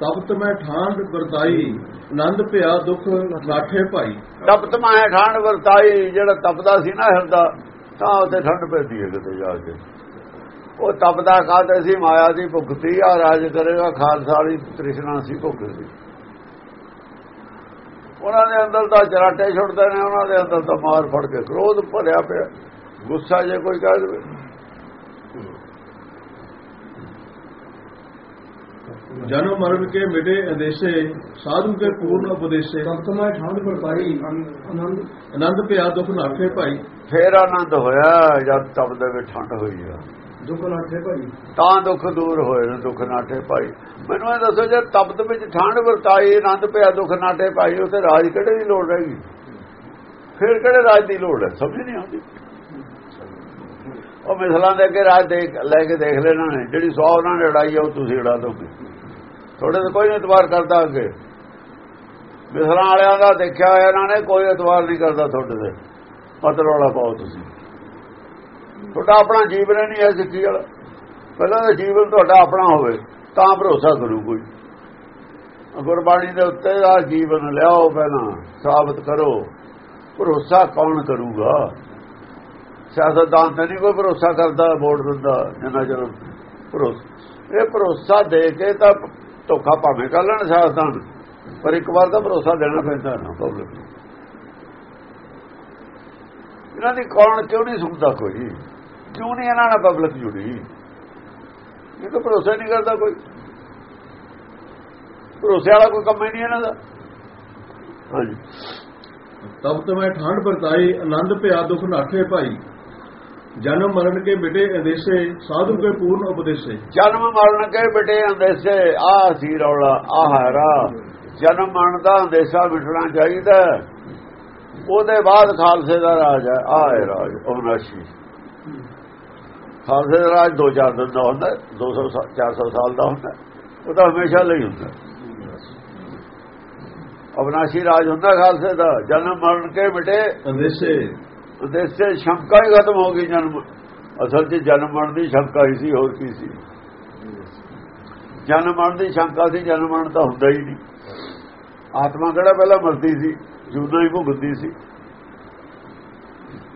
ਤਪਤ ਮੈਂ ਠਾਂਡ ਵਰਤਾਈ, ਆਨੰਦ ਭਿਆ ਦੁਖ ਲਾਠੇ ਭਾਈ। ਤਪਤ ਮਾਏ ਠੰਡ ਵਰਤਾਈ, ਜਿਹੜਾ ਤਪਦਾ ਸੀ ਨਾ ਹਿਰਦਾ, ਤਾਂ ਉੱਥੇ ਠੰਡ ਪੈਂਦੀ ਹੈ ਕਿਤੇ ਜਾ ਕੇ। ਉਹ ਤਪਦਾ ਕਾਹਤੇ ਸੀ? ਮਾਇਆ ਦੀ ਭੁੱਖ ਸੀ ਆ, ਰਾਜ ਕਰੇਗਾ, ਖਾਲਸਾ ਵਾਲੀ ਤ੍ਰਿਸ਼ਨਾ ਸੀ ਭੁੱਖ ਸੀ ਉਹਨਾਂ ਦੇ ਅੰਦਰ ਤਾਂ ਚਰਾਟੇ ਛੁੱਟਦੇ ਨੇ, ਉਹਨਾਂ ਦੇ ਅੰਦਰ ਤਾਂ ਮਾਰ ਫੜ ਕੇ ਕ੍ਰੋਧ ਭਰਿਆ ਪਿਆ। ਗੁੱਸਾ ਜੇ ਕੋਈ ਕਹਿ ਦੇਵੇ। ਜਨਮ ਮਰਨ ਕੇ ਮਿਟੇ ਅੰਦੇਸ਼ੇ ਸਾਧੂ ਕੇ ਪੂਰਨ ਉਪਦੇਸ਼ੇ। ਤਪਤਮਾ ਠੰਡ ਵਰਤਾਈ ਆਨੰਦ ਆਨੰਦ। ਭਿਆ ਦੁਖ ਲਾਠੇ ਭਾਈ। ਫੇਰ ਆਨੰਦ ਹੋਇਆ ਜਦ ਤਪਦੇ ਵਿੱਚ ਠੰਡ ਹੋਈ ਆ। ਦੁੱਖ ਲਾਠੇ ਭਾਈ। ਤਾਂ ਦੁੱਖ ਦੂਰ ਹੋਏ ਨੇ ਦੁੱਖ ਨਾਟੇ ਭਾਈ। ਮੈਨੂੰ ਇਹ ਦੱਸੋ ਜੇ ਤਪਤ ਵਿੱਚ ਠੰਡ ਵਰਤਾਈ ਆਨੰਦ ਪਿਆ ਦੁੱਖ ਨਾਟੇ ਭਾਈ ਉਥੇ ਰਾਜ ਕਿਹੜੇ ਦੀ ਲੋੜ ਰਹੇਗੀ ਫਿਰ ਕਿਹੜੇ ਰਾਜ ਦੀ ਲੋੜ ਹੈ? ਸਮਝ ਨਹੀਂ ਆਉਂਦੀ। ਉਹ ਮਿਸਲਾਂ ਦੇ ਅੱਗੇ ਰਾਜ ਦੇਖ ਲੈ ਕੇ ਦੇਖ ਲੈਣਾ ਨੇ। ਜਿਹੜੀ ਸੌ ਉਹਨਾਂ ਨੇ ਉਡਾਈ ਆ, ਉਹ ਤੁਸੀਂ ਉਡਾ ਦੋਗੇ। ਥੋੜੇ ਤੇ ਕੋਈ ਨਹੀਂ ਇਤਵਾਰ ਕਰਦਾ ਅੱਗੇ। ਮਿਸਲਾਂ ਵਾਲਿਆਂ ਦਾ ਦੇਖਿਆ ਹੋਇਆ ਇਹਨਾਂ ਨੇ, ਕੋਈ ਇਤਵਾਰ ਨਹੀਂ ਕਰਦਾ ਤੁਹਾਡੇ ਤੇ। ਮਤਲਬ ਵਾਲਾ ਪਾਓ ਤੁਸੀਂ। ਤੁਹਾਡਾ ਆਪਣਾ ਜੀਵਨ ਨਹੀਂ ਹੈ ਸਿੱਖੀ ਵਾਲਾ। ਪਹਿਲਾਂ ਤਾਂ ਜੀਵਨ ਤੁਹਾਡਾ ਆਪਣਾ ਹੋਵੇ, ਤਾਂ ਭਰੋਸਾ ਕਰੂ ਕੋਈ। ਗੁਰਬਾਣੀ ਦੇ ਉੱਤੇ ਦਾ ਜੀਵਨ ਲਿਆਓ ਪਹਿਲਾਂ, ਸਾਬਤ ਕਰੋ। ਭਰੋਸਾ ਕੌਣ ਕਰੂਗਾ? ਸਿਆਸਤਦਾਨ ਤੇ ਨਹੀਂ ਕੋਈ ਭਰੋਸਾ ਕਰਦਾ, ਵੋਟ ਦਿੰਦਾ, ਜਿੰਨਾ ਚਿਰ ਭਰੋਸਾ। ਇਹ ਭਰੋਸਾ ਦੇ ਕੇ ਤਾਂ ਧੋਖਾ ਭਾਵੇਂ ਕਰ ਲੈਣ ਸਿਆਸਤਦਾਨ, ਪਰ ਇੱਕ ਵਾਰ ਤਾਂ ਭਰੋਸਾ ਦੇਣਾ ਪੈਂਦਾ, ਨਾ ਪਬਲਿਕ ਨੂੰ ਇਹਨਾਂ ਦੀ ਕੌਣ, ਕਿਉਂ ਨਹੀਂ ਸੁਣਦਾ ਕੋਈ? ਕਿਉਂ ਨਹੀਂ ਇਹਨਾਂ ਨਾਲ ਪਬਲਿਕ ਜੁੜੀ? ਇਹ ਤਾਂ ਭਰੋਸਾ ਨਹੀਂ ਕਰਦਾ ਕੋਈ। ਭਰੋਸੇ ਵਾਲਾ ਕੋਈ ਕੰਮ ਹੀ ਨਹੀਂ ਇਹਨਾਂ ਦਾ। ਹਾਂਜੀ। ਤਬ ਤਪਤ ਮੈਂ ਠਾਂਡ ਵਰਤਾਈ, ਆਨੰਦ ਪਿਆ, ਦੁਖ ਲਾਠੇ ਭਾਈ। ਜਨਮ ਮਰਨ ਕੇ ਮਿਟੇ ਅੰਦੇਸ਼ੇ ਸਾਧੂ ਕੇ ਪੂਰਨ ਉਪਦੇਸ਼ੇ। ਜਨਮ ਮਰਨ ਕੇ ਬਟੇ ਅੰਦੇਸੇ ਆ ਸੀ ਰੌਲਾ ਆ ਹਾਰਾ ਜਨਮ ਮਰਨ ਦਾ ਅੰਦੇਸ਼ਾ ਮਿਟਣਾ ਚਾਹੀਦਾ ਉਹਦੇ ਬਾਅਦ ਖਾਲਸੇ ਦਾ ਰਾਜ ਹੈ ਆ ਹੈ ਰਾਜ ਅਵਨਾਸ਼ੀ ਖਾਲਸੇ ਦਾ ਰਾਜ 2-4 ਦਿਨ ਦਾ ਹੁੰਦਾ 200 400 ਸਾਲ ਦਾ ਹੁੰਦਾ ਉਹ ਤਾਂ ਹਮੇਸ਼ਾ ਲਈ ਹੁੰਦਾ ਅਵਨਾਸ਼ੀ ਰਾਜ ਹੁੰਦਾ ਖਾਲਸੇ ਦਾ ਜਨਮ ਮਰਨ ਕੇ ਮਿਟੇ ਅੰਦੇਸ਼ੇ। ਉਦੇਸੇ ਸ਼ੰਕਾ ਹੀ ਖਤਮ ਹੋ ਗਈ ਜਨਮ। ਅਸਲ 'ਚ ਜਨਮ ਮਰਨ ਦੀ ਸ਼ੰਕਾ ਹੀ ਸੀ, ਹੋਰ ਕੀ ਸੀ। ਜਨਮ ਮਰਨ ਦੀ ਸ਼ੰਕਾ ਸੀ, ਜਨਮ ਮਰਨ ਤਾਂ ਹੁੰਦਾ ਹੀ ਨਹੀਂ। ਆਤਮਾ ਕਿਹੜਾ ਪਹਿਲਾਂ ਮਰਦੀ ਸੀ? ਜੁਦਾ ਹੀ ਭੁਗਤਦੀ ਸੀ।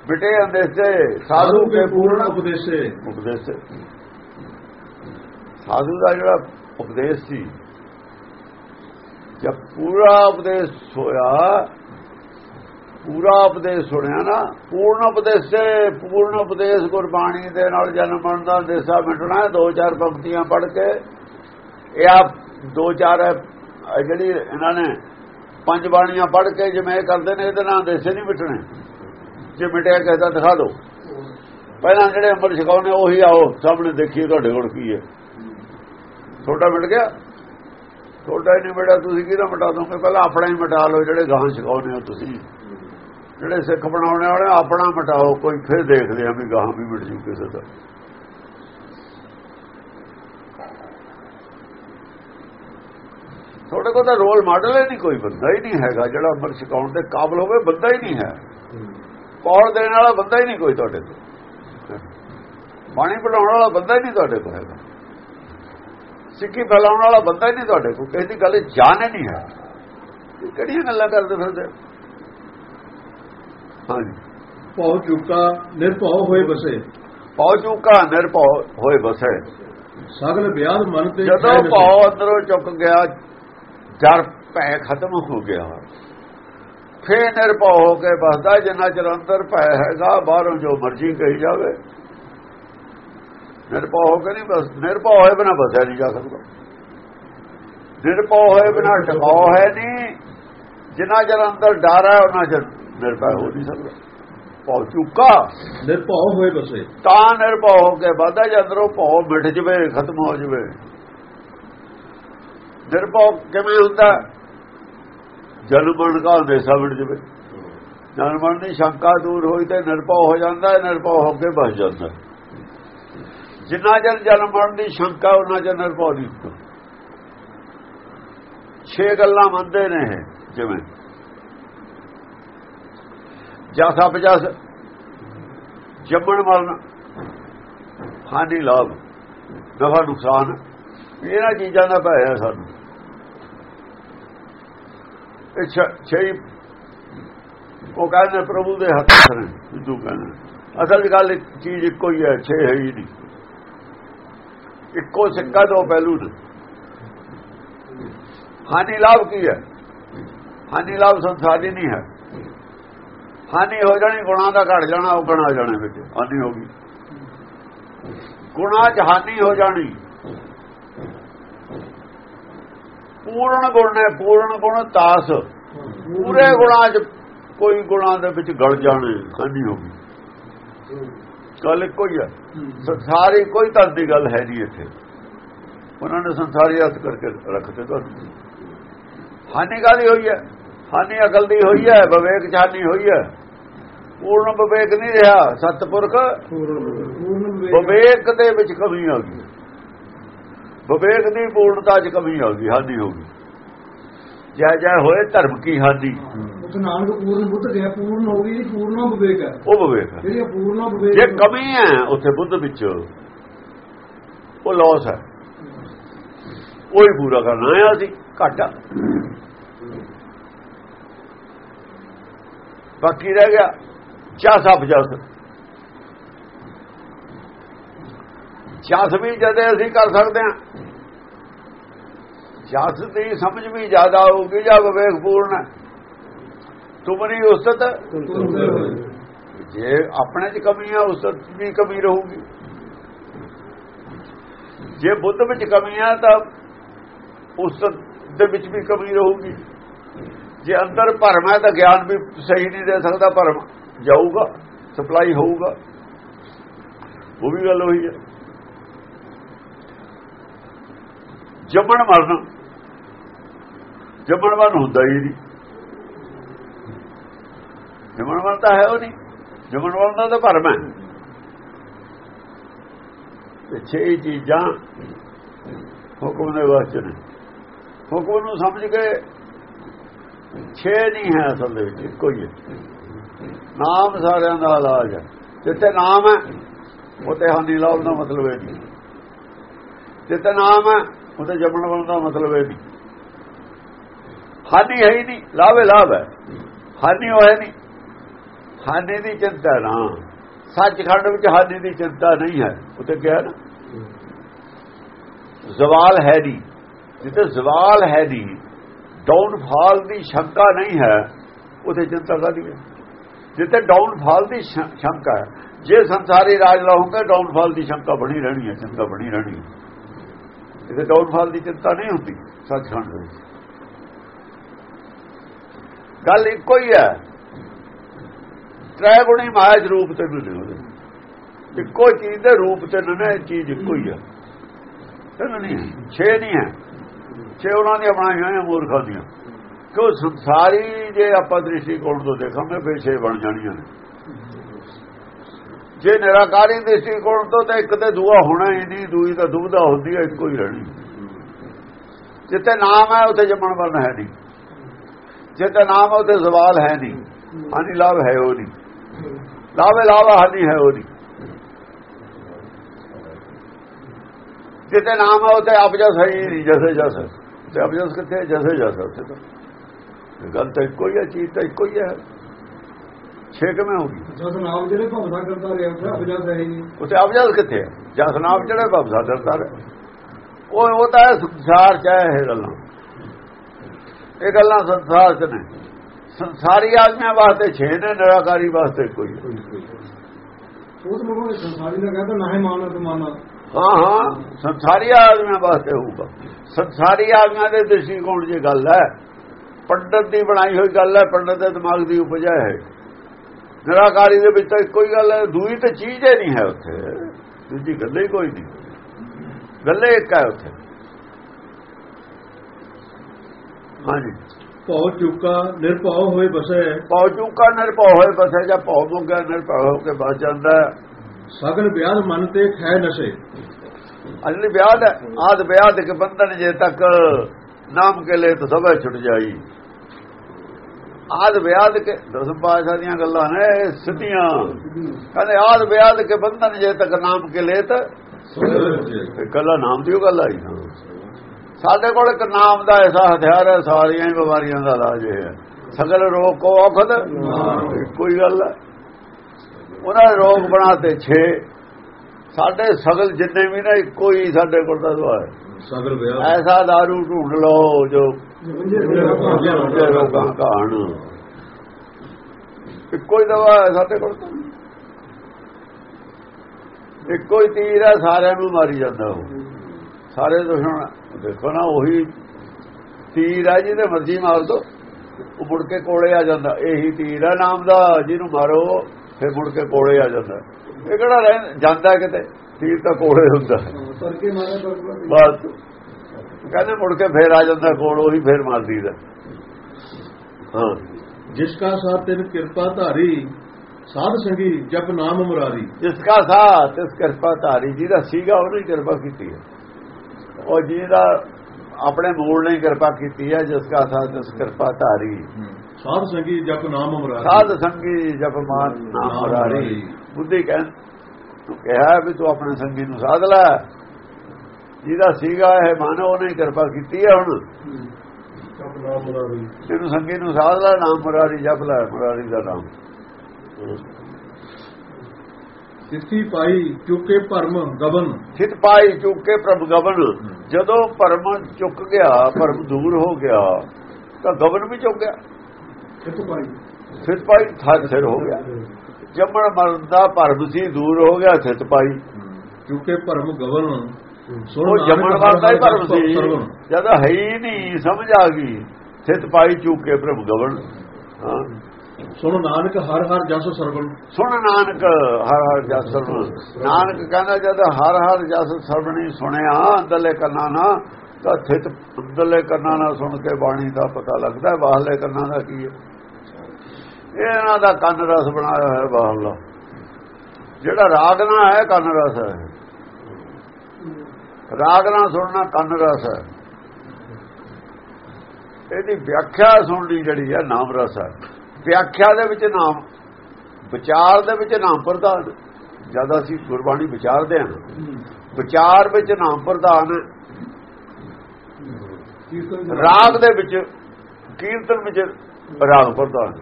ਬਿਟੇ ਅੰਦੇਸੇ, ਸਾਧੂ ਕੇ ਪੂਰਨ ਉਪਦੇਸ਼ੇ। ਉਪਦੇਸ਼। ਸਾਧੂ ਦਾ ਜਿਹੜਾ ਉਪਦੇਸ਼ ਸੀ, ਜਦ ਪੂਰਾ ਉਪਦੇਸ਼ ਹੋਇਆ ਪੂਰਾ ਉਪਦੇਸ਼ ਸੁਣਿਆ ਨਾ, ਪੂਰਨ ਉਪਦੇਸ਼ ਤੇ, ਪੂਰਨ ਉਪਦੇਸ਼ ਗੁਰਬਾਣੀ ਦੇ ਨਾਲ ਜਨਮ ਮਰਨ ਦਾ ਦੇਸਾ ਮਿਟਣਾ, ਦੋ ਚਾਰ ਪੰਕਤੀਆਂ ਪੜ੍ਹ ਕੇ, ਇਹ ਆਪ ਦੋ ਚਾਰ ਜਿਹੜੀ ਇਹਨਾਂ ਨੇ ਪੰਜ ਬਾਣੀਆਂ ਪੜ੍ਹ ਕੇ ਜਿਵੇਂ ਕਰਦੇ ਨੇ, ਇਹਦੇ ਨਾਲ ਦੇਸੇ ਨਹੀਂ ਮਿਟਣੇ। ਜੇ ਮਿਟਿਆ ਕਹਿੰਦਾ ਦਿਖਾ ਦਿਓ। ਪਹਿਲਾਂ ਜਿਹੜੇ ਅੰਮ੍ਰਿਤ ਛਕਾਉਨੇ ਉਹੀ ਆਓ, ਸਾਹਮਣੇ ਦੇਖੀਏ ਤੁਹਾਡੇ ਕੋਲ ਕੀ ਹੈ। ਤੁਹਾਡਾ ਮਿਟ ਗਿਆ? ਤੁਹਾਡਾ ਹੀ ਨਹੀਂ ਮਿਟਿਆ, ਤੁਸੀਂ ਕਿਹਦਾ ਮਿਟਾ ਦੋਗੇ? ਪਹਿਲਾਂ ਆਪਣਾ ਹੀ ਮਿਟਾ ਲਓ, ਜਿਹੜੇ ਗਾਹਾਂ ਛਕਾਉਨੇ ਹੋ ਤੁਸੀਂ। ਜਿਹੜੇ ਸਿੱਖ ਬਣਾਉਣੇ ਵਾਲੇ ਆਪਣਾ ਮਿਟਾਓ, ਕੋਈ ਫਿਰ ਦੇਖਦੇ ਆ ਵੀ ਗਾਹਾਂ ਵੀ ਮਿਟ ਜੂ ਕਿਸੇ ਦਾ। ਤੁਹਾਡੇ ਕੋਲ ਤਾਂ ਰੋਲ ਮਾਡਲ ਹੀ ਨਹੀਂ ਕੋਈ, ਬੰਦਾ ਹੀ ਨਹੀਂ ਹੈਗਾ, ਜਿਹੜਾ ਅੰਮ੍ਰਿਤ ਛਕਾਉਣ ਦੇ ਕਾਬਲ ਹੋਵੇ, ਬੰਦਾ ਹੀ ਨਹੀਂ ਹੈ। ਕੌਲ ਦੇਣ ਵਾਲਾ ਬੰਦਾ ਹੀ ਨਹੀਂ ਕੋਈ ਤੁਹਾਡੇ ਕੋਲ। ਬਾਣੀ ਪੜਾਉਣ ਵਾਲਾ ਬੰਦਾ ਹੀ ਨਹੀਂ ਤੁਹਾਡੇ ਕੋਲ ਹੈਗਾ। ਸਿੱਖੀ ਫੈਲਾਉਣ ਵਾਲਾ ਬੰਦਾ ਹੀ ਨਹੀਂ ਤੁਹਾਡੇ ਕੋਲ। ਕਿਸੇ ਦੀ ਗੱਲ ਜਾਣ ਹੀ ਨਹੀਂ ਹੈ। ਕਿਹੜੀਆਂ ਗੱਲਾਂ ਕਰਦੇ ਫਿਰਦੇ? ਹਾਂਜੀ। ਭਉ ਚੁੱਕਾ ਨਿਰਭਉ ਹੋਏ ਬਸੇ ਪਹੁ ਚੁੱਕਾ ਨਿਰਭਉ ਹੋਏ ਬਸੇ ਸਗਲ ਵਿਆਦ ਮਨ ਤੇ ਜਦੋਂ। ਭਉ ਅੰਦਰੋਂ ਚੁੱਕ ਗਿਆ ਜਰ ਭੈ ਖਤਮ ਹੋ ਗਿਆ। ਫੇਰ ਨਿਰਭਉ ਹੋ ਕੇ ਬਸਦਾ ਜਿੰਨਾ ਚਿਰ ਅੰਦਰ ਭੈ ਹੈਗਾ ਬਾਹਰੋਂ ਜੋ ਮਰਜ਼ੀ ਕਹੀ ਜਾਵੇ। ਨਿਰਭਉ ਹੋ ਕੇ ਨਹੀਂ ਬਸ ਨਿਰਭਉ ਹੋਏ ਬਿਨਾ ਬਸਿਆ ਨਹੀਂ ਜਾ ਸਕਦਾ। ਨਿਰਭਉ ਹੋਏ ਬਿਨਾ ਟਿਕਾਉ ਹੈ ਨਹੀਂ। ਜਿੰਨਾ ਚਿਰ ਅੰਦਰ ਡਰ ਹੈ ਉਹਨਾਂ ਚਿਰ ਨਿਰਭੈ ਹੋ ਨਹੀਂ ਸਕਦਾ। ਭਉ ਚੁੱਕਾ। ਨਿਰਭਉ ਹੋਏ ਬਸੇ। ਤਾਂ ਨਿਰਭਉ ਹੋ ਕੇ ਵਾਦਾ ਜੇ ਅੰਦਰੋਂ ਭਉ ਮਿਟ ਜਵੇ ਖਤਮ ਹੋ ਜਵੇ। ਨਿਰਭਉ ਕਿਵੇਂ ਹੁੰਦਾ? ਜਨਮ ਮਰਨ ਦਾ ਅੰਦੇਸਾ ਮਿਟ ਜਵੇ। ਜਨਮ ਮਰਨ ਦੀ ਸ਼ੰਕਾ ਦੂਰ ਹੋਈ ਤੇ ਨਿਰਭਉ ਹੋ ਜਾਂਦਾ ਹੈ ਨਿਰਭਉ ਹੋ ਕੇ ਬਸ ਜਾਂਦਾ। ਜਿੰਨਾ ਚਿਰ ਜਨਮ ਮਰਨ ਦੀ ਸ਼ੰਕਾ ਉਹਨਾਂ ਚਿਰ ਨਿਰਭਉ ਨਹੀਂ ਹੁੰਦਾ। ਛੇ ਗੱਲਾਂ ਮੰਨਦੇ ਨੇ ਇਹ, ਜਿਵੇਂ ਜਸ ਅਪਜਸ ਜੰਮਣ ਮਰਨ, ਹਾਨੀ ਲਾਭ, ਨਫਾ ਨੁਕਸਾਨ, ਇਹਨਾਂ ਚੀਜ਼ਾਂ ਦਾ ਭੈ ਹੈ ਸਾਨੂੰ। ਇਹ ਛ- ਛੇ ਉਹ ਕਹਿੰਦੇ ਪ੍ਰਭੂ ਦੇ ਹੱਥ ਨੇ ਸਿੱਧੂ ਕਹਿੰਦੇ। ਅਸਲ 'ਚ ਗੱਲ ਇੱਕ ਚੀਜ਼ ਇੱਕੋ ਹੀ ਹੈ, ਛੇ ਹੈ ਹੀ ਨਹੀਂ। ਇੱਕੋ ਸਿੱਕਾ ਦੋ ਪਹਿਲੂ ਨੇ। ਹਾਨੀ ਲਾਭ ਕੀ ਹੈ? ਹਾਨੀ ਲਾਭ ਸੰਸਾਰੀ ਨਹੀਂ ਹੈ। ਹਾਨੀ ਹੋ ਜਾਣੀ, ਗੁਣਾ ਦਾ ਘਟ ਜਾਣਾ, ਉਹ ਬਣਾ ਜਾਣੇ ਵਿੱਚ, ਹਾਨੀ ਹੋ ਗਈ। ਗੁਣਾ ਚ ਹਾਨੀ ਹੋ ਜਾਣੀ। ਪੂਰਨ ਗੁਣ ਨੇ, ਪੂਰਨ ਗੁਣ ਤਾਸ। ਪੂਰੇ ਗੁਣਾ ਚ ਕੋਈ ਗੁਣਾ ਦੇ ਵਿੱਚ ਗਲ ਜਾਣੇ, ਹਾਨੀ ਹੋ ਗਈ। ਗੱਲ ਇੱਕੋ ਹੀ ਹੈ ਸੰਸਾਰੀ ਕੋਈ ਤਾਂ ਦੀ ਗੱਲ ਹੈ ਨਹੀਂ ਇੱਥੇ। ਉਹਨਾਂ ਨੇ ਸੰਸਾਰੀ ਅਰਥ ਕਰਕੇ ਰੱਖਤੇ ਤੁਹਾਨੂੰ। ਹਾਨੀ ਕਾਦੀ ਹੋਈ ਹੈ? ਹਾਨੀ ਅਕਲ ਦੀ ਹੋਈ ਹੈ ਵਿਵੇਕ ਹਾਨੀ ਹੋਈ ਹੈ। ਪੂਰਨ ਵਿਵੇਕ ਨਹੀਂ ਰਿਹਾ ਸਤਪੁਰਖ। ਵਿਵੇਕ ਦੇ ਵਿੱਚ ਕਮੀ ਆ ਗਈ। ਵਿਵੇਕ ਦੀ ਪੂਰਨਤਾ 'ਚ ਕਮੀ ਆ ਗਈ ਹਾਨੀ ਹੋ ਗਈ। ਜੈ ਜੈ ਹੋਏ ਧਰਮ ਕੀ ਹਾਨੀ। ਉੱਥੇ ਨਾਨਕ ਪੂਰਨ ਬੁੱਧ ਗਿਆ ਪੂਰਨ ਹੋ ਗਈ ਪੂਰਨਾ ਵਿਵੇਕ ਹੈ। ਉਹ ਵਿਵੇਕ ਹੈ। ਜਿਹੜੀ ਪੂਰਨਾ ਵਿਵੇਕ ਜੇ ਕਮੀ ਹੈ ਉੱਥੇ ਬੁੱਧ ਵਿੱਚ ਉਹ ਲਾਸ ਹੈ। ਉਹ ਹੀ ਪੂਰਾ ਕਰਨਾ ਹੈ ਅਸੀਂ ਘਾਟਾ। ਬਾਕੀ ਰਹਿ ਗਿਆ ਜਸ ਅਪ ਜਸ ਜਸ ਵੀ ਜਦੇ ਅਸੀਂ ਕਰ ਸਕਦੇ ਹਾਂ। ਜਸ ਦੀ ਸਮਝ ਵੀ ਜ਼ਿਆਦਾ ਹੋਊਗੀ ਜਾਂ ਵਿਵੇਕਪੂਰਨ ਹੈ। ਤੁਮਰੀ ਉਸਤ ਜੇ ਆਪਣੇ 'ਚ ਕਮੀ ਆ ਉਸਤ ਵੀ ਕਮੀ ਰਹੂਗੀ। ਜੇ ਬੁੱਧ ਵਿੱਚ ਕਮੀ ਆ, ਤਾਂ ਉਸਤ ਦੇ ਵਿੱਚ ਵੀ ਕਮੀ ਰਹੂਗੀ। ਜੇ ਅੰਦਰ ਭਰਮ ਹੈ ਤਾਂ ਗਿਆਨ ਵੀ ਸਹੀ ਨਹੀਂ ਦੇ ਸਕਦਾ, ਭਰਮ ਜਾਊਗਾ, ਸਪਲਾਈ ਹੋਊਗਾ। ਉਹ ਵੀ ਗੱਲ ਹੋਈ ਹੈ। ਜੰਮਣ ਮਰਨ ਜੰਮਣ ਮਰਨ ਹੁੰਦਾ ਹੀ ਨਹੀਂ। ਜੰਮਣ ਮਰਨ ਤਾਂ ਹੈ ਉਹ ਨਹੀਂ। ਜੰਮਣ ਮਰਨ ਦਾ ਤਾਂ ਭਰਮ ਹੈ। ਤੇ ਛੇ ਚੀਜ਼ਾਂ ਹੁਕਮ ਦੇ ਵਾਸਤੇ ਨੇ। ਹੁਕਮ ਨੂੰ ਸਮਝ ਕੇ ਛੇ ਨਹੀਂ ਹੈ ਅਸਲ ਦੇ ਵਿੱਚ ਇੱਕੋ ਹੀ ਹੈ। ਨਾਮ ਸਾਰਿਆਂ ਦਾ ਇਲਾਜ ਹੈ। ਜਿੱਥੇ ਨਾਮ ਹੈ ਉੱਥੇ ਹਾਨੀ ਲਾਭ ਦਾ ਮਤਲਬ ਹੈ ਨਹੀਂ। ਜਿੱਥੇ ਨਾਮ ਹੈ ਉੱਥੇ ਜੰਮਣ ਮਰਨ ਦਾ ਮਤਲਬ ਹੈ ਨਹੀਂ। ਹਾਨੀ ਹੈ ਨਹੀਂ ਲਾਭ ਲਾਭ ਹੈ। ਹਾਨੀ ਹੋਏ ਨਹੀਂ। ਹਾਨੀ ਦੀ ਚਿੰਤਾ ਨਾ। ਸੱਚਖੰਡ ਵਿੱਚ ਹਾਨੀ ਦੀ ਚਿੰਤਾ ਨਹੀਂ ਹੈ। ਉੱਥੇ ਕਿਹਾ ਨਾ? ਜ਼ਵਾਲ ਹੈ ਨਹੀਂ। ਜਿੱਥੇ ਜ਼ਵਾਲ ਹੈ ਨਹੀਂ ਡਾਊਨਫਾਲ ਦੀ ਸ਼ੰਕਾ ਨਹੀਂ ਹੈ, ਉੱਥੇ ਚਿੰਤਾ ਕਾਦੀ ਹੈ। ਜਿੱਥੇ ਡਾਊਨਫਾਲ ਦੀ ਸ਼ੰਕਾ ਹੈ, ਜੇ ਸੰਸਾਰੀ ਰਾਜ ਲਾਉਂਗੇ ਡਾਊਨਫਾਲ ਦੀ ਸ਼ੰਕਾ ਬਣੀ ਰਹਿਣੀ ਹੈ ਚਿੰਤਾ ਬਣੀ ਰਹਿਣੀ ਹੈ। ਇਹਦੇ ਡਾਊਨਫਾਲ ਦੀ ਚਿੰਤਾ ਨਹੀਂ ਹੁੰਦੀ, ਸੱਚਖੰਡ ਦੇ ਗੱਲ ਇੱਕੋ ਹੀ ਹੈ ਤ੍ਰੈ ਗੁਣੀ ਮਾਇਆ ਦੇ ਰੂਪ ਤੇ ਨਹੀਂ ਉਹਦੇ ਇੱਕੋ ਚੀਜ਼ ਦੇ ਰੂਪ ਤੇ ਨਾ ਚੀਜ਼ ਇੱਕੋ ਹੀ ਹੈ। ਨਹੀਂ ਹੈ। ਛੇ ਨਹੀਂ ਹੈ। ਛੇ ਉਹਨਾਂ ਦੀਆਂ ਬਣਾਈਆਂ ਹੋਈਆਂ ਮੂਰਖਾਂ ਦੀਆਂ। ਕਿਉਂ ਸੰਸਾਰੀ ਜੇ ਆਪਾਂ ਦ੍ਰਿਸ਼ਟੀਕੋਣ ਤੋਂ ਦੇਖਾਂਗੇ, ਫਿਰ ਛੇ ਬਣ ਜਾਣੀਆਂ ਨੇ। ਜੇ ਨਿਰਾਕਾਰੀ ਦ੍ਰਿਸ਼ਟੀਕੋਣ ਤੋਂ, ਤਾਂ ਇੱਕ ਤੇ ਦੂਆ ਹੋਣਾ ਹੀ ਨਹੀਂ, ਦੂਈ ਤਾਂ ਦੁਬਦਾ ਹੁੰਦੀ ਹੈ ਇੱਕੋ ਹੀ ਰਹਿਣੀ। ਜਿੱਥੇ ਨਾਮ ਹੈ, ਉੱਥੇ ਜੰਮਣ ਵਰਨ ਹੈ ਨਹੀਂ। ਜਿੱਥੇ ਨਾਮ ਹੈ, ਉੱਥੇ ਸਵਾਲ ਹੈ ਨਹੀਂ। ਹਾਨੀ ਲਾਭ ਹੈ ਉਹ ਨਹੀਂ। ਲਾਭ ਲਾਭ, ਹਾਨੀ ਹੈ ਉਹ ਨਹੀਂ। ਜਿੱਥੇ ਨਾਮ ਹੈ, ਉੱਥੇ ਆਪ ਜਸ ਹੈ ਹੀ ਨਹੀਂ, ਜਸੇ ਜਸ ਤੇ ਅਬਜਸ ਕਿੱਥੇ? ਜੈਸੇ ਜਸ ਉੱਥੇ ਤਾਂ। ਗੱਲ ਤਾਂ ਇੱਕੋ ਹੀ ਹੈ ਚੀਜ਼ ਤਾਂ ਇੱਕੋ ਹੀ ਹੈ। ਛੇ ਕਿਵੇਂ ਹੋ ਗਈ ਜਦ ਨਾਮ ਜਿਹੜੇ ਭਵਦਾ ਕਰਦਾ ਰਿਹਾ ਉੱਥੇ ਅਭਜਦ ਹੈ ਨਹੀਂ। ਉੱਥੇ ਅਬਜਸ ਕਿੱਥੇ ਹੈ ਜਸ ਨਾਮ ਜਿਹੜੇ ਦਰਤਾ ਹੈ ਉਹ ਉਹ ਤਾਂ ਹੈ ਸੰਸਾਰ ਚ ਹੈ ਇਹ ਗੱਲਾਂ। ਇਹ ਗੱਲਾਂ ਸੰਸਾਰ ਚ ਨੇ। ਸੰਸਾਰੀ ਆਦਮੀਆਂ ਵਾਸਤੇ ਛੇ ਨੇ ਨਿਰਾਕਾਰੀ ਵਾਸਤੇ ਕੋਈ ਉਸ ਲੋਕਾਂ ਨੇ ਸੰਸਾਰੀ ਦਾ ਕਹਿੰਦਾ ਨਾ ਹੈ ਮਾਨਾ ਤੇ ਹਾਂ ਹਾਂ। ਸੰਸਾਰੀ ਆਦਮੀਆਂ ਵਾਸਤੇ ਹੋਊਗਾ। ਸੰਸਾਰੀ ਆਦਮੀਆਂ ਦੇ ਦ੍ਰਿਸ਼ਟੀਕੋਣ ਦੀ ਗੱਲ ਹੈ। ਪੰਡਤ ਦੀ ਬਣਾਈ ਹੋਈ ਗੱਲ ਹੈ ਪੰਡਤ ਦੇ ਦਿਮਾਗ ਦੀ ਉਪਜਾ ਹੈ। ਨਿਰਾਕਾਰੀ ਦੇ ਵਿੱਚ ਤਾਂ ਇੱਕੋ ਹੀ ਗੱਲ ਹੈ ਦੂਈ ਤੇ ਚੀਜ਼ ਹੀ ਨਹੀਂ ਹੈ ਉੱਥੇ। ਦੂਜੀ ਗੱਲ ਹੀ ਕੋਈ ਨਹੀਂ। ਗੱਲੇ ਇੱਕ ਹੈ ਉੱਥੇ। ਹਾਂਜੀ। ਭਉ ਚੁੱਕਾ ਨਿਰਭਉ ਹੋਏ ਬਸੈ। ਪੌ ਚੁੱਕਾ ਨਿਰਭਉ ਹੋਏ ਬਸੇ ਜਾਂ ਭਉ ਮੁੱਗਾ ਨਿਰਭਉ ਹੋ ਕੇ ਬਸ ਜਾਂਦਾ ਹੈ। ਸਗਲ ਵਿਆਹ ਮਨ ਤੇ ਖੈ ਨਸੇ। ਅਜਲੀ ਵਿਆਦ ਆਦ ਵਿਆਦ ਕੇ ਬੰਧਨ ਜੇ ਤੱਕ ਨਾਮ ਕੇ ਲੈ ਤਾਂ ਸਭੇ ਛੁੱਟ ਜਾਈ। ਆਦ ਵਿਆਦ ਕੇ ਦਸਮ ਪਾਸ਼ਾ ਦੀਆਂ ਗੱਲਾਂ ਨੇ ਸਿੱਧੀਆਂ। ਕਹਿੰਦੇ ਆਦ ਵਿਆਦ ਕੇ ਬੰਧਨ ਜੇ ਤੱਕ ਨਾਮ ਕੇ ਲੈ ਤਾਂ ਗੱਲਾਂ ਨਾਮ ਦੀ ਗੱਲ ਆਈ ਸਾਡੇ ਕੋਲ ਇੱਕ ਨਾਮ ਦਾ ਐਸਾ ਹਥਿਆਰ ਹੈ ਸਾਰੀਆਂ ਬਿਮਾਰੀਆਂ ਦਾ ਇਲਾਜ ਹੈ। ਸਗਲ ਰੋਗ ਕੋ ਔਖਦ ਕੋਈ ਗੱਲ ਹੈ। ਉਹਨਾਂ ਨੇ ਰੋਗ ਬਣਾਤੇ 6 ਸਾਡੇ ਸਗਲ ਜਿੰਨੇ ਵੀ ਨਾ ਇੱਕੋ ਹੀ ਸਾਡੇ ਕੋਲ ਦਾ ਦਵਾ ਹੈ। ਸਗਲ ਵਿਆਹ। ਐਸਾ दारू ਢੂੰਡ ਲਓ ਜੋ ਰੋਗਾਂ ਦਾ ਹਣ ਇੱਕੋ ਹੀ ਦਵਾ ਹੈ ਸਾਡੇ ਕੋਲ ਤਾਂ। ਇੱਕੋ ਹੀ ਤੀਰ ਹੈ ਸਾਰਿਆਂ ਨੂੰ ਮਾਰੀ ਜਾਂਦਾ ਉਹ। ਸਾਰੇ ਦੁਸ਼ਮਣ ਦੇਖੋ ਨਾ ਉਹੀ ਤੀਰ ਹੈ ਜਿਹਦੇ ਮਰਜ਼ੀ ਮਾਰ ਦੋ। ਉਹ ਮੁੜ ਕੇ ਕੋਲੇ ਆ ਜਾਂਦਾ। ਇਹੀ ਤੀਰ ਹੈ ਨਾਮ ਦਾ ਜਿਹਨੂੰ ਮਾਰੋ। ਫਿਰ ਮੁੜ ਕੇ ਕੋਲੇ ਆ ਜਾਂਦਾ। ਇਹ ਕਿਹੜਾ ਰਹਿ ਜਾਂਦਾ ਕਿਤੇ? ਤੀਰ ਤਾਂ ਕੋਲੇ ਹੁੰਦਾ ਬਸ। ਕਹਿੰਦੇ ਮੁੜ ਕੇ ਫੇਰ ਆ ਜਾਂਦਾ ਕੋਲ ਉਹੀ ਫੇਰ ਮਾਰ ਦੀਦਾ ਹਾਂ। ਜਿਸ ਕਾ ਸਾਥ ਤਿਨ ਕਿਰਪਾ ਧਾਰੀ ਸਾਧ ਸੰਗੀ ਜਪ ਨਾਮ ਮੁਰਾਰੀ। ਜਿਸ ਕਾ ਸਾਥ ਇਸ ਕਿਰਪਾ ਧਾਰੀ ਜਿਹਦਾ ਸੀਗਾ ਉਹਨੇ ਕਿਰਪਾ ਕੀਤੀ ਹੈ। ਉਹ ਜਿਹਦਾ ਆਪਣੇ ਮੂਲ ਨੇ ਕਿਰਪਾ ਕੀਤੀ ਹੈ ਜਿਸ ਕਾ ਸਾਥ ਇਸ ਕਿਰਪਾ ਧਾਰੀ। ਸਾਧ ਸੰਗੀ ਜਪ ਨਾਮ ਮੁਰਾਰੀ ਸਾਧ ਸੰਗੀ ਜਪ ਮਾਨ ਨਾਮ ਮੁਰਾਰੀ ਬੁੱਧੀ ਕਹਿੰ ਤੂੰ ਕਿਹਾ ਵੀ ਤੂੰ ਆਪਣੇ ਸੰਗੀ ਨੂੰ ਸਾਧ ਲੈ। ਜਿਹਦਾ ਸੀਗਾ ਇਹ ਮਨ ਉਹਨੇ ਕਿਰਪਾ ਕੀਤੀ ਹੈ ਹੁਣ। ਇਹਨੂੰ ਸੰਗੀ ਨੂੰ ਸਾਧ ਲੈ ਨਾਮ ਮੁਰਾਰੀ ਜਪ ਲੈ ਮੁਰਾਰੀ ਦਾ ਨਾਮ। ਤਿੱਥੀ ਪਾਈ ਚੁੱਕੇ ਭਰਮ ਗਬਨ ਚਿਤ ਪਾਈ ਚੁੱਕ ਪ੍ਰਭ ਗਵਨ। ਜਦੋਂ ਭਰਮ ਚੁੱਕ ਗਿਆ ਭਰਮ ਦੂਰ ਹੋ ਗਿਆ ਤਾਂ ਗਵਨ ਵੀ ਚੁੱਕ ਗਿਆ। ਕਿੱਥੋਂ ਪਾਈ। ਚਿਤ ਪਾਈ ਸਿਰ ਹੋ ਗਿਆ। ਜੰਮਣ ਮਰਨ ਦਾ ਭਰਮ ਸੀ ਦੂਰ ਹੋ ਗਿਆ ਚਿਤ ਪਾਈ। ਚੁੱਕੇ ਭਰਮ ਉਹ ਨਾਨਕ ਜੰਮਣ ਮਰਨ ਦਾ ਹੀ ਭਰਮ ਸੀ। ਜਦ ਹੈ ਹੀ ਨਹੀਂ ਸਮਝ ਆ ਗਈ। ਚਿਤ ਪਾਈ ਚੁੱਕ ਕੇ ਪ੍ਰਭ ਗਵਨ। ਹਾਂ। ਸੁਣ ਨਾਨਕ, ਹਰ ਹਰ ਜਸ ਸਰਵਣ। ਸੁਣ ਨਾਨਕ, ਹਰ ਹਰ ਜਸ ਸਰਵਣ। ਨਾਨਕ ਕਹਿੰਦਾ, ਜਦ ਹਰ ਹਰ ਜਸ ਸਰਵਣੀ ਸੁਣਿਆ, ਅੰਦਰਲੇ ਕੰਨਾਂ ਨਾਲ, ਤਾਂ ਥਿਤ ਅੰਦਰਲੇ ਕੰਨਾਂ ਨਾਲ ਸੁਣ ਕੇ ਬਾਣੀ ਦਾ ਪਤਾ ਲੱਗਦਾ ਹੈ, ਬਾਹਰਲੇ ਕੰਨਾਂ ਦਾ ਕੀ ਹੈ। ਇਹਨਾਂ ਦਾ ਕੰਨ ਰਸ ਬਣਾਇਆ ਹੋਇਆ ਬਾਹਰਲਾ। ਜਿਹੜਾ ਰਾਗਨਾ ਹੈ, ਕੰਨ ਰਸ ਹੈ। ਰਾਗਨਾ ਸੁਣਨਾ ਕੰਨ ਰਸ ਹੈ। ਇਹਦੀ ਵਿਆਖਿਆ ਸੁਣਨੀ ਜਿਹੜੀ ਹੈ, ਨਾਮ ਰਸ ਹੈ। ਵਿਆਖਿਆ ਦੇ ਵਿੱਚ ਨਾਮ, ਵਿਚਾਰ ਦੇ ਵਿੱਚ ਨਾਮ ਪ੍ਰਧਾਨ। ਜਦ ਅਸੀਂ ਗੁਰਬਾਣੀ ਵਿਚਾਰਦੇ ਹਾਂ, ਵਿਚਾਰ ਵਿੱਚ ਨਾਮ ਪ੍ਰਧਾਨ ਰਾਗ ਦੇ ਵਿੱਚ, ਕੀਰਤਨ ਵਿੱਚ ਰਾਗ ਪ੍ਰਧਾਨ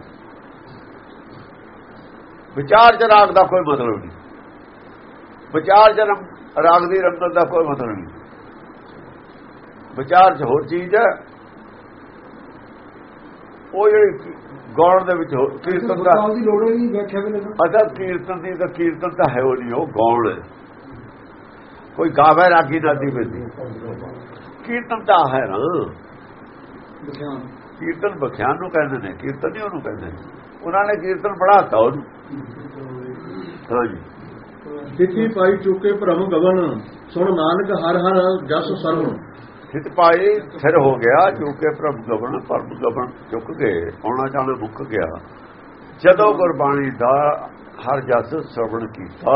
ਵਿਚਾਰ ਚ ਰਾਗ ਦਾ ਕੋਈ ਮਤਲਬ ਨਹੀਂ। ਵਿਚਾਰ ਚ ਰੰਗ- ਰਾਗ ਦੀ ਰੰਗਤ ਦਾ ਕੋਈ ਮਤਲਬ ਨਹੀਂ। ਵਿਚਾਰ ਚ ਹੋਰ ਚੀਜ਼ ਹੈ। ਉਹ ਜਿਹੜੀ ਗੌਣ ਦੇ ਵਿੱਚ ਕੀਰਤਨ ਦਾ ਦੀ ਲੋੜ ਨਹੀਂ ਵਿਆਖਿਆ ਵੀ ਨਹੀਂ ਅਦਾ ਕੀਰਤਨ ਦੀ ਤਾਂ ਕੀਰਤਨ ਤਾਂ ਹੈ ਉਹ ਨਹੀਂ ਉਹ ਹੈ। ਕੋਈ ਗਾਵੇ ਰਾਗੀ ਨਾਦੀ ਪੈਂਦੀ ਕੀਰਤਨ ਤਾਂ ਹੈ ਨਾ। ਕੀਰਤਨ ਬਖਿਆਨ ਨੂੰ ਕਹਿੰਦੇ ਨੇ ਕੀਰਤਨ ਨਹੀਂ ਉਹਨੂੰ ਕਹਿੰਦੇ ਉਹਨਾਂ ਨੇ ਕੀਰਤਨ ਪੜਾਤਾ ਉਹਨੂੰ। ਹਾਂਜੀ। ਤਿੱਥੀ ਪਾਈ ਚੁੱਕੇ ਭਰਮ ਗਬਨ ਸੁਣ ਨਾਨਕ ਹਰ ਹਰ ਜਸ ਸਰਵਣ। ਸਿੱਧ ਪਾਈ ਫਿਰ ਹੋ ਗਿਆ ਚੁੱਕੇ ਪ੍ਰਭ ਗਵਨ ਪਰਮ ਗਵਨ ਚੁੱਕ ਗਏ ਆਉਣਾ ਜਾਣਾ ਮੁੱਕ ਗਿਆ। ਜਦੋਂ ਗੁਰਬਾਣੀ ਦਾ ਹਰ ਜਸ ਸਰਵਣ ਕੀਤਾ